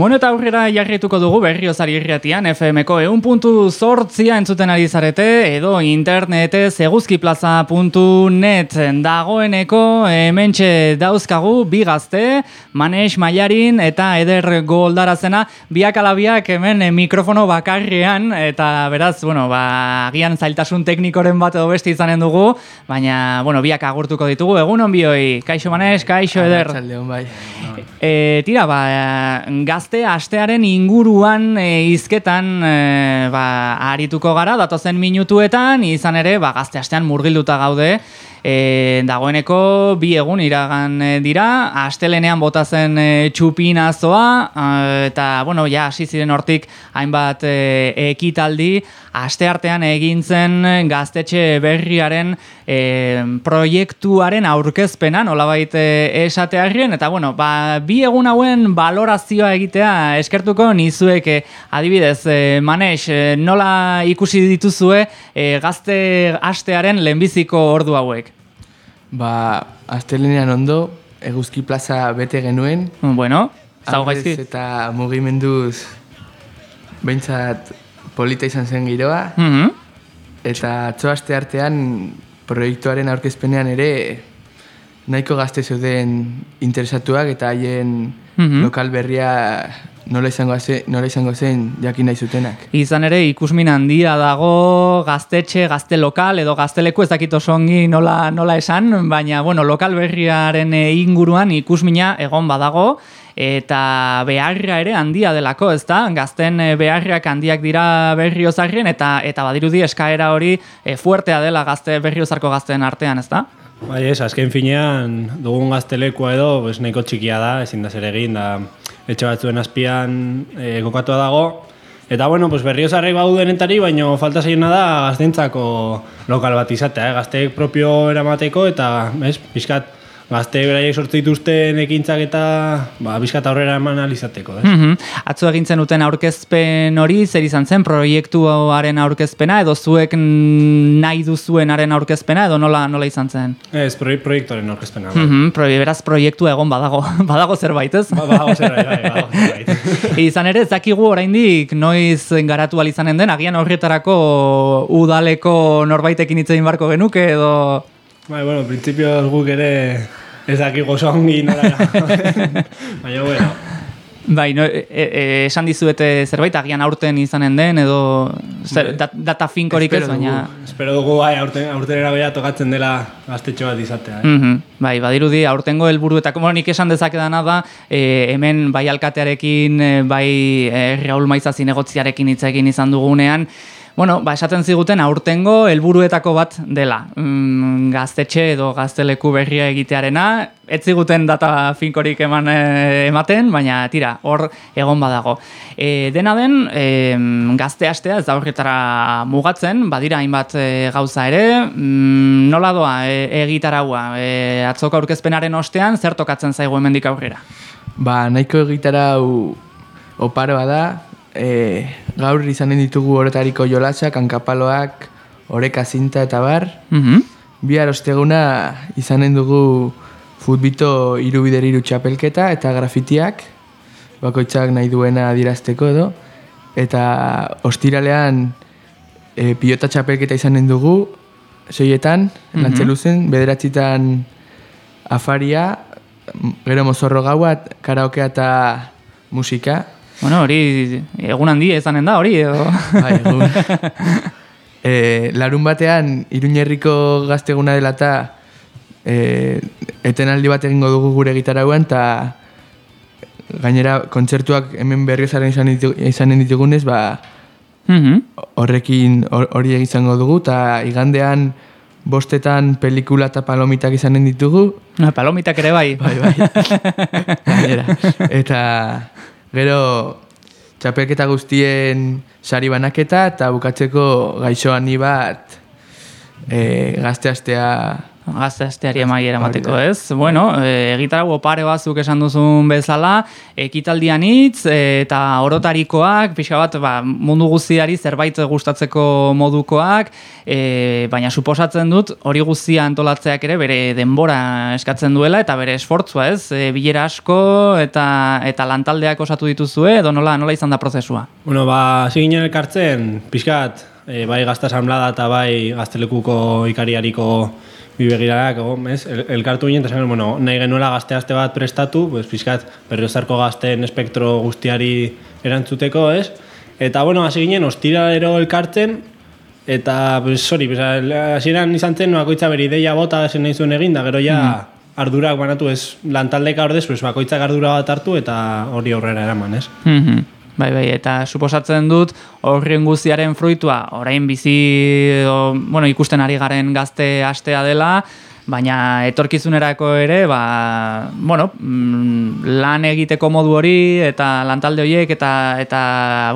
Bueno, eta aurrera jarrituko dugu berriozari irratian FM-ko eun puntu zortzia entzuten ari zarete, edo internete seguzkiplaza.net dagoeneko hementxe dauzkagu bi gazte, Manex Maiarin eta Eder Goldarazena, biak alabiak hemen mikrofono bakarrean, eta beraz, bueno, ba, agian zailtasun teknikoren bat edo beste izanen dugu, baina, bueno, biak agurtuko ditugu, egun onbioi, kaixo Manex, kaixo Eder. bai. E, tira, ba, gazte astearen inguruan e, izketan e, ba, arituko gara, datozen minutuetan, izan ere, ba, gazte astean murgilduta gaude, e, dagoeneko bi egun iragan e, dira, astelenean bota zen e, txupinazoa, e, eta, bueno, ja, hasi ziren hortik hainbat e, ekitaldi, aste artean egin zen gaztetxe berriaren e, proiektuaren aurkezpenan, olabait e, esatearrien, eta, bueno, ba, bi egun hauen balorazioa egitea eskertuko nizuek e, adibidez, e, manex, e, nola ikusi dituzue gazte astearen lehenbiziko ordu hauek? Ba, astelenean ondo, eguzki plaza bete genuen. Bueno, zau gaizki. Eta mugimenduz behintzat polita izan zen giroa. Mm Eta atzo aste artean proiektuaren aurkezpenean ere nahiko gazte zeuden interesatuak eta haien Mhm. lokal berria nola izango, ze, nola izango zen jakin nahi zutenak. Izan ere ikusmin handia dago gaztetxe, gazte lokal edo gazteleku ez dakit oso ongi nola, nola esan, baina bueno, lokal berriaren eh, inguruan ikusmina egon badago eta beharra ere handia delako, ezta? Gazten eh, beharrak handiak dira berriozarrien eta eta badirudi eskaera hori e, fuertea dela gazte berriozarko gazteen artean, ezta? Bai, ez, azken finean dugun gaztelekua edo, pues, nahiko txikia da, ezin da zer egin, da etxe batzuen azpian e, kokatua dago. Eta, bueno, pues, berriozarrek baudenetari, baina falta zeiena da gaztentzako lokal bat izatea, eh? gazteek propio eramateko, eta, ez, pixkat, gazte beraiek sortu dituzten ekintzak eta ba, bizkat aurrera eman alizateko. Ez? Mm Atzo egin zenuten aurkezpen hori, zer izan zen, proiektuaren aurkezpena, edo zuek nahi duzuenaren aurkezpena, edo nola nola izan zen? Ez, proiektuaren aurkezpena. Mm -hmm, pro, beraz, proiektu egon badago, badago zerbait, ez? Ba, badago zerbait, bai, badago zerbait. izan ere, ez dakigu oraindik noiz garatu izanen den, agian horretarako udaleko norbaitekin hitz egin barko genuke, edo... Bai, bueno, prinsipioz guk ere ez daki gozo ongi nola Baina, bueno. Bai, no, e, e, esan dizuete zerbait, agian aurten izanen den, edo zer, dat, data finkorik ez, baina... Espero dugu, bai, aurten, aurten erabeia tokatzen dela gaztetxo bat izatea. Eh? Mm -hmm. Bai, badirudi, aurtengo helburuetako, bueno, nik esan dezakedana da, e, hemen bai alkatearekin, bai e, Raul Maiza zinegotziarekin hitz egin izan dugunean, Bueno, ba, esaten ziguten aurtengo helburuetako bat dela. Mm, gaztetxe edo gazteleku berria egitearena, ez ziguten data finkorik eman e, ematen, baina tira, hor egon badago. E, dena den, e, gazte astea ez da horretara mugatzen, badira hainbat e, gauza ere, mm, nola doa e, egitaragua, e, atzoko aurkezpenaren ostean, zer tokatzen zaigu hemendik aurrera? Ba, nahiko egitarau oparoa da, e, gaur izanen ditugu horretariko jolasak, hankapaloak, oreka zinta eta bar. Mm -hmm. Bihar osteguna izanen dugu futbito irubider iru txapelketa eta grafitiak, bakoitzak nahi duena adirazteko edo. Eta ostiralean e, pilota txapelketa izanen dugu, soietan, mm -hmm. lantzeluzen, bederatzitan afaria, gero mozorro gaua, karaokea eta musika, Bueno, hori egun handi ezanen da, hori edo. Bai, egun. e, larun batean, iruñerriko gazteguna dela eta e, etenaldi bat egingo dugu gure gitarauan, eta gainera kontzertuak hemen berriozaren izan izanen ditugunez, ba, horrekin hori or, izango dugu, eta igandean bostetan pelikula eta palomitak izanen ditugu. Na, palomitak ere bai. Bai, bai. gainera. Eta Gero, txapelketa guztien sari banaketa eta bukatzeko gaixo handi bat e, gazte astea gazte asteari amaiera emateko, ez? Bueno, e, egitarago pare batzuk esan duzun bezala, ekitaldian hitz e, eta orotarikoak, pixka bat, ba, mundu guztiari zerbait gustatzeko modukoak, e, baina suposatzen dut hori guztia antolatzeak ere bere denbora eskatzen duela eta bere esfortzua, ez? E, bilera asko eta eta lantaldeak osatu dituzue edo nola nola izan da prozesua? Bueno, ba, hasi ginen elkartzen, pixkat, e, bai gazta asamblada eta bai gaztelekuko ikariariko bibegirarak, ez? El, elkartu ginen, eta bueno, nahi genuela gazte aste bat prestatu, pues, pixkat, berriozarko gazteen espektro guztiari erantzuteko, ez? Eta, bueno, hasi ginen, ostiralero elkartzen, eta, pues, sorry, pues, hasieran izan zen, bakoitza beri ideia bota esen nahi zuen egin, da gero ja, mm. ardurak banatu, ez, lantaldeka ordez, pues, bakoitzak ardura bat hartu, eta hori aurrera eraman, ez? Mm Bai, bai, eta suposatzen dut horren guztiaren fruitua, orain bizi, o, bueno, ikusten ari garen gazte astea dela, baina etorkizunerako ere, ba, bueno, mm, lan egiteko modu hori eta lantalde horiek eta eta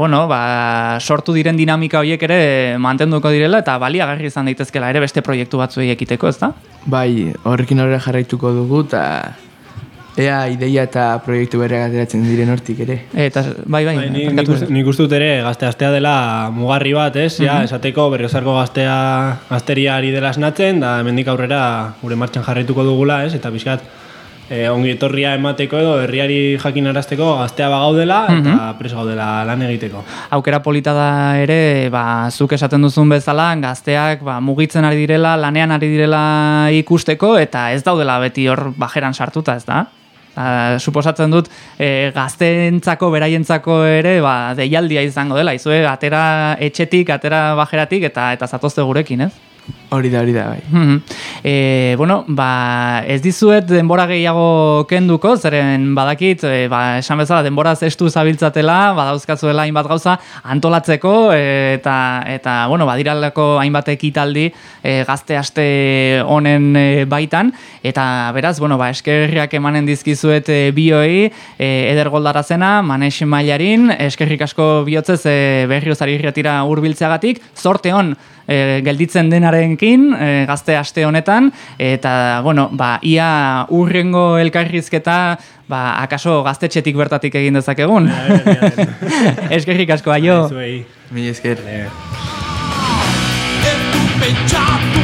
bueno, ba, sortu diren dinamika horiek ere mantenduko direla eta baliagarri izan daitezkela ere beste proiektu batzuei ekiteko, ezta? Bai, horrekin horre jarraituko dugu eta Ea ideia eta proiektu berreak ateratzen diren hortik ere. Eta bai bai. bai nik, nik uste dut ere gazte dela mugarri bat, ez? Ja, mhm. esateko berriozarko gaztea gazteria ari dela esnatzen da hemendik aurrera gure martxan jarraituko dugula, ez? Eta pixkat e, ongi etorria emateko edo herriari jakin arazteko gaztea bagaudela eta mm pres gaudela lan egiteko. Aukera polita da ere, ba, zuk esaten duzun bezala, gazteak ba, mugitzen ari direla, lanean ari direla ikusteko eta ez daudela beti hor bajeran sartuta, ez da? Uh, suposatzen dut e, gazteentzako beraientzako ere ba, deialdia izango dela izue atera etxetik, atera bajeratik eta eta zatozte gurekin, ez? Hori da, hori da, bai. e, bueno, ba, ez dizuet denbora gehiago kenduko, zeren badakit, e, ba, esan bezala, denbora zestu zabiltzatela, badauzkatzuela hainbat gauza, antolatzeko, e, eta, eta, bueno, badiralako hainbat ekitaldi e, gazte aste honen e, baitan, eta beraz, bueno, ba, eskerriak emanen dizkizuet e, bioi, e, eder goldarazena, manes mailarin, eskerrik asko bihotzez e, berriozari irretira urbiltzeagatik, zorte hon, e, gelditzen denarenkin e, gazte aste honetan eta bueno, ba, ia urrengo elkarrizketa ba, akaso gaztetxetik bertatik egin dezakegun. Eskerrik asko, aio. Mi esker. Pentsatu